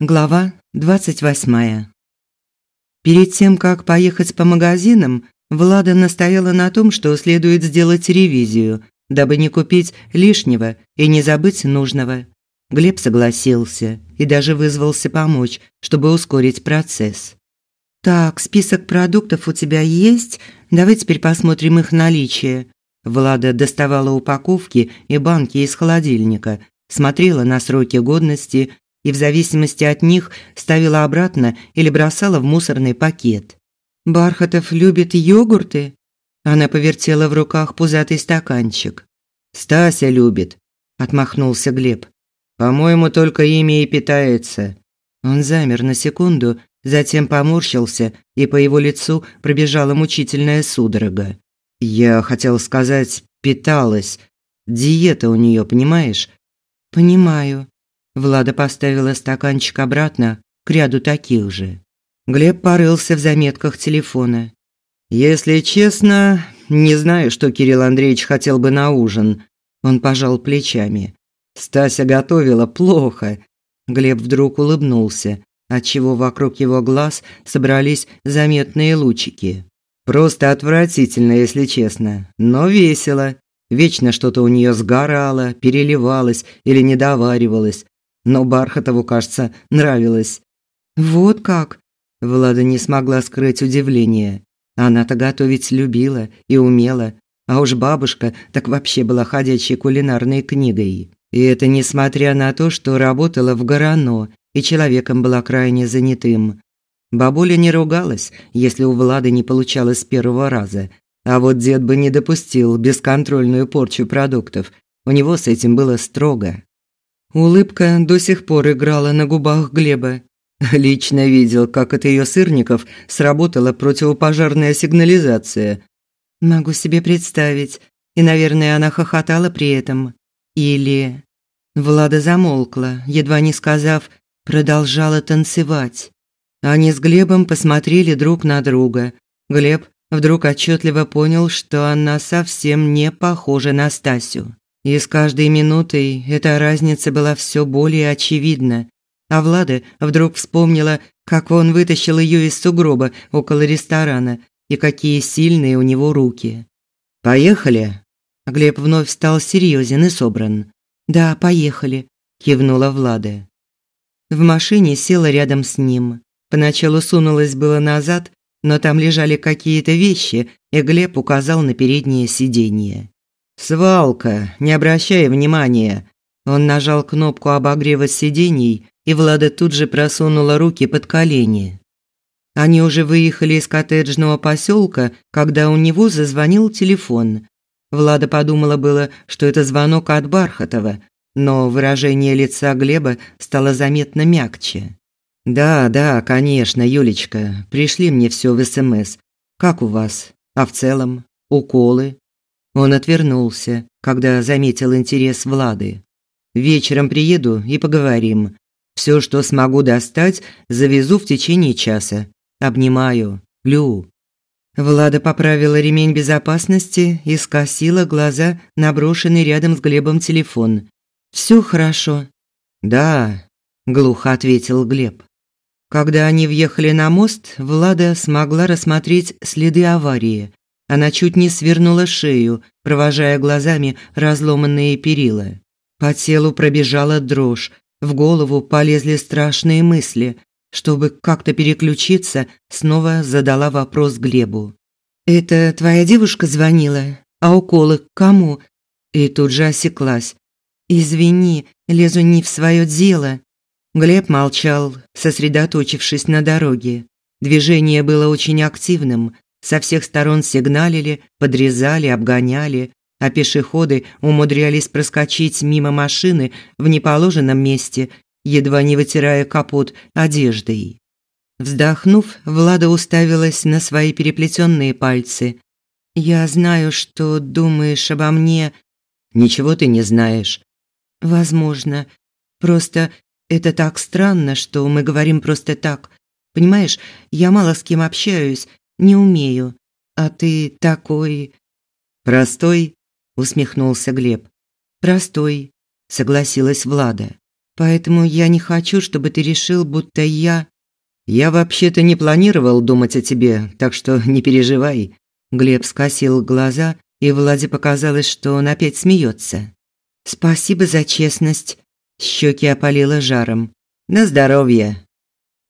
Глава 28. Перед тем, как поехать по магазинам, Влада настояла на том, что следует сделать ревизию, дабы не купить лишнего и не забыть нужного. Глеб согласился и даже вызвался помочь, чтобы ускорить процесс. «Так, список продуктов у тебя есть? Давай теперь посмотрим их наличие». Влада доставала упаковки и банки из холодильника, смотрела на сроки годности и в зависимости от них ставила обратно или бросала в мусорный пакет. Бархатов любит йогурты. Она повертела в руках пузатый стаканчик. Стася любит, отмахнулся Глеб. По-моему, только ими и питается. Он замер на секунду, затем поморщился, и по его лицу пробежала мучительная судорога. Я хотел сказать, питалась. Диета у нее, понимаешь? Понимаю. Влада поставила стаканчик обратно к ряду таких же. Глеб порылся в заметках телефона. Если честно, не знаю, что Кирилл Андреевич хотел бы на ужин. Он пожал плечами. Стася готовила плохо. Глеб вдруг улыбнулся, отчего вокруг его глаз собрались заметные лучики. Просто отвратительно, если честно, но весело. Вечно что-то у нее сгорало, переливалось или недоваривалось, но Бархатову, кажется, нравилось. Вот как? Влада не смогла скрыть удивление. Она-то готовить любила и умела, а уж бабушка так вообще была ходячей кулинарной книгой. И это несмотря на то, что работала в Горано и человеком была крайне занятым. Бабуля не ругалась, если у Влады не получалось с первого раза. А вот дед бы не допустил бесконтрольную порчу продуктов. У него с этим было строго. Улыбка до сих пор играла на губах Глеба. Лично видел, как от ее сырников сработала противопожарная сигнализация. Могу себе представить. И, наверное, она хохотала при этом. Или... Влада замолкла, едва не сказав, продолжала танцевать. Они с Глебом посмотрели друг на друга. Глеб вдруг отчетливо понял, что она совсем не похожа на Стасю. И с каждой минутой эта разница была все более очевидна. А Влада вдруг вспомнила, как он вытащил ее из сугроба около ресторана и какие сильные у него руки. «Поехали?» Глеб вновь стал серьезен и собран. «Да, поехали», – кивнула Влада. В машине села рядом с ним. Поначалу сунулась было назад, но там лежали какие-то вещи, и Глеб указал на переднее сиденье. «Свалка, не обращай внимания». Он нажал кнопку обогрева сидений, и Влада тут же просунула руки под колени. Они уже выехали из коттеджного поселка, когда у него зазвонил телефон. Влада подумала было, что это звонок от Бархатова, но выражение лица Глеба стало заметно мягче. «Да, да, конечно, Юлечка, пришли мне все в СМС. Как у вас? А в целом? Уколы? Он отвернулся, когда заметил интерес Влады. Вечером приеду и поговорим. Все, что смогу достать, завезу в течение часа. Обнимаю. Лю. Влада поправила ремень безопасности и скосила глаза на брошенный рядом с Глебом телефон. Все хорошо. Да, глухо ответил Глеб. Когда они въехали на мост, Влада смогла рассмотреть следы аварии. Она чуть не свернула шею, провожая глазами разломанные перила. По телу пробежала дрожь, в голову полезли страшные мысли. Чтобы как-то переключиться, снова задала вопрос Глебу. «Это твоя девушка звонила? А уколы к кому?» И тут же осеклась. «Извини, лезу не в свое дело». Глеб молчал, сосредоточившись на дороге. Движение было очень активным, со всех сторон сигналили, подрезали, обгоняли, а пешеходы умудрялись проскочить мимо машины в неположенном месте, едва не вытирая капот одеждой. Вздохнув, Влада уставилась на свои переплетенные пальцы. «Я знаю, что думаешь обо мне...» «Ничего ты не знаешь». «Возможно. Просто это так странно, что мы говорим просто так. Понимаешь, я мало с кем общаюсь, не умею. А ты такой простой, усмехнулся Глеб. Простой, согласилась Влада. Поэтому я не хочу, чтобы ты решил, будто я Я вообще-то не планировал думать о тебе, так что не переживай. Глеб скосил глаза, и Владе показалось, что он опять смеется. Спасибо за честность. Щеки опалило жаром. На здоровье.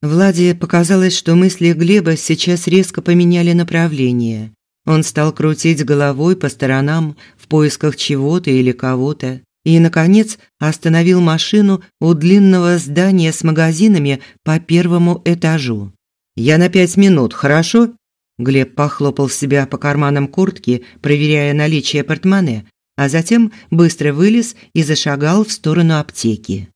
Владе показалось, что мысли Глеба сейчас резко поменяли направление. Он стал крутить головой по сторонам в поисках чего-то или кого-то и, наконец, остановил машину у длинного здания с магазинами по первому этажу. «Я на пять минут, хорошо?» Глеб похлопал себя по карманам куртки, проверяя наличие портмоне, а затем быстро вылез и зашагал в сторону аптеки.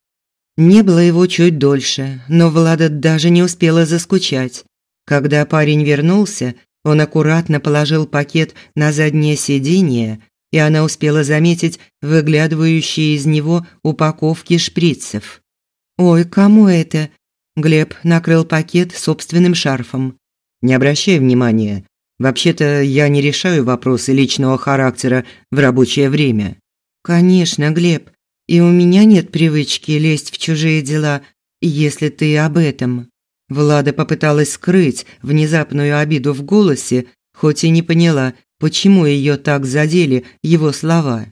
Не было его чуть дольше, но Влада даже не успела заскучать. Когда парень вернулся, он аккуратно положил пакет на заднее сиденье, и она успела заметить выглядывающие из него упаковки шприцев. «Ой, кому это?» Глеб накрыл пакет собственным шарфом. «Не обращай внимания. Вообще-то я не решаю вопросы личного характера в рабочее время». «Конечно, Глеб. И у меня нет привычки лезть в чужие дела, если ты об этом». Влада попыталась скрыть внезапную обиду в голосе, хоть и не поняла, почему ее так задели его слова.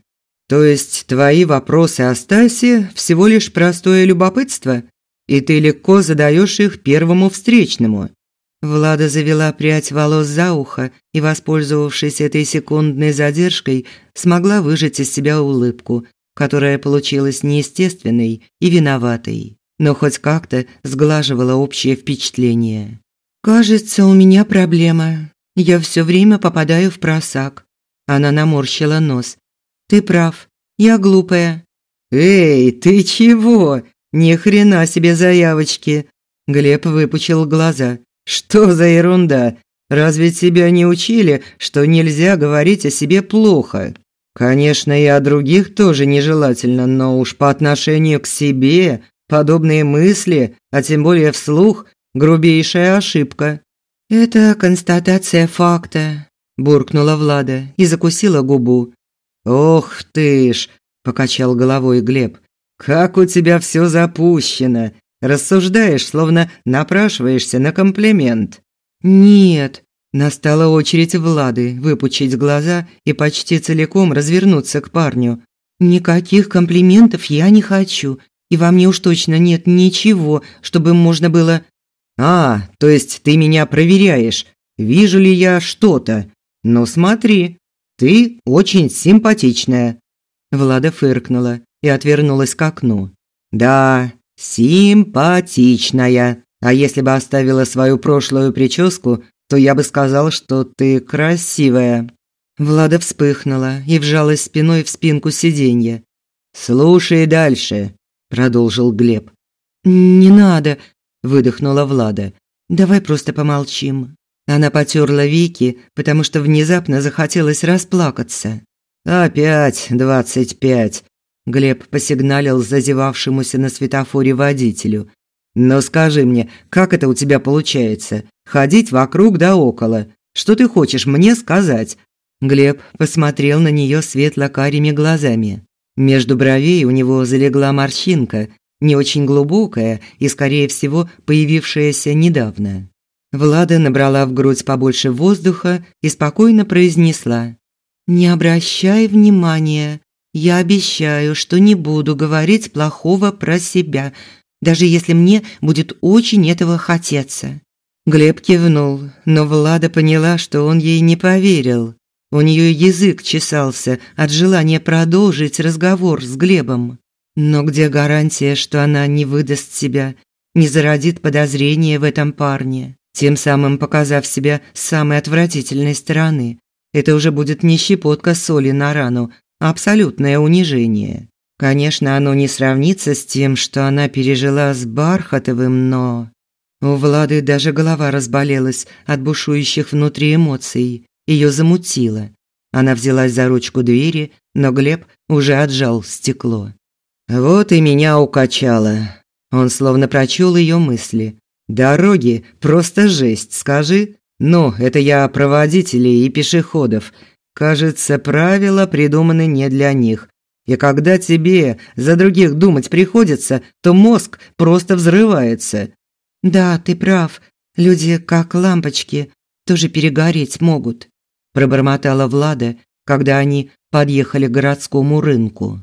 «То есть твои вопросы о Стасе всего лишь простое любопытство, и ты легко задаешь их первому встречному?» Влада завела прядь волос за ухо и, воспользовавшись этой секундной задержкой, смогла выжать из себя улыбку, которая получилась неестественной и виноватой но хоть как-то сглаживала общее впечатление. «Кажется, у меня проблема. Я все время попадаю в просак». Она наморщила нос. «Ты прав. Я глупая». «Эй, ты чего? Ни хрена себе заявочки!» Глеб выпучил глаза. «Что за ерунда? Разве тебя не учили, что нельзя говорить о себе плохо? Конечно, и о других тоже нежелательно, но уж по отношению к себе Подобные мысли, а тем более вслух, грубейшая ошибка. Это констатация факта, буркнула Влада и закусила губу. Ох ты ж, покачал головой Глеб. Как у тебя все запущено. Рассуждаешь, словно напрашиваешься на комплимент. Нет, настала очередь Влады выпучить глаза и почти целиком развернуться к парню. Никаких комплиментов я не хочу и во мне уж точно нет ничего, чтобы можно было... А, то есть ты меня проверяешь, вижу ли я что-то. Ну смотри, ты очень симпатичная. Влада фыркнула и отвернулась к окну. Да, симпатичная. А если бы оставила свою прошлую прическу, то я бы сказал, что ты красивая. Влада вспыхнула и вжалась спиной в спинку сиденья. Слушай дальше продолжил Глеб. Не надо, выдохнула Влада. Давай просто помолчим. Она потёрла веки, потому что внезапно захотелось расплакаться. Опять двадцать пять. Глеб посигналил зазевавшемуся на светофоре водителю. Но скажи мне, как это у тебя получается? Ходить вокруг да около. Что ты хочешь мне сказать? Глеб посмотрел на неё светло-карими глазами. Между бровей у него залегла морщинка, не очень глубокая и, скорее всего, появившаяся недавно. Влада набрала в грудь побольше воздуха и спокойно произнесла: "Не обращай внимания. Я обещаю, что не буду говорить плохого про себя, даже если мне будет очень этого хотеться". Глеб кивнул, но Влада поняла, что он ей не поверил. У нее язык чесался от желания продолжить разговор с Глебом. Но где гарантия, что она не выдаст себя, не зародит подозрения в этом парне, тем самым показав себя с самой отвратительной стороны? Это уже будет не щепотка соли на рану, а абсолютное унижение. Конечно, оно не сравнится с тем, что она пережила с Бархатовым, но... У Влады даже голова разболелась от бушующих внутри эмоций ее замутило. Она взялась за ручку двери, но Глеб уже отжал стекло. Вот и меня укачало. Он словно прочел ее мысли. Дороги просто жесть, скажи. Ну, это я про водителей и пешеходов. Кажется, правила придуманы не для них. И когда тебе за других думать приходится, то мозг просто взрывается. Да, ты прав. Люди как лампочки, тоже перегореть могут, пробормотала Влада, когда они подъехали к городскому рынку.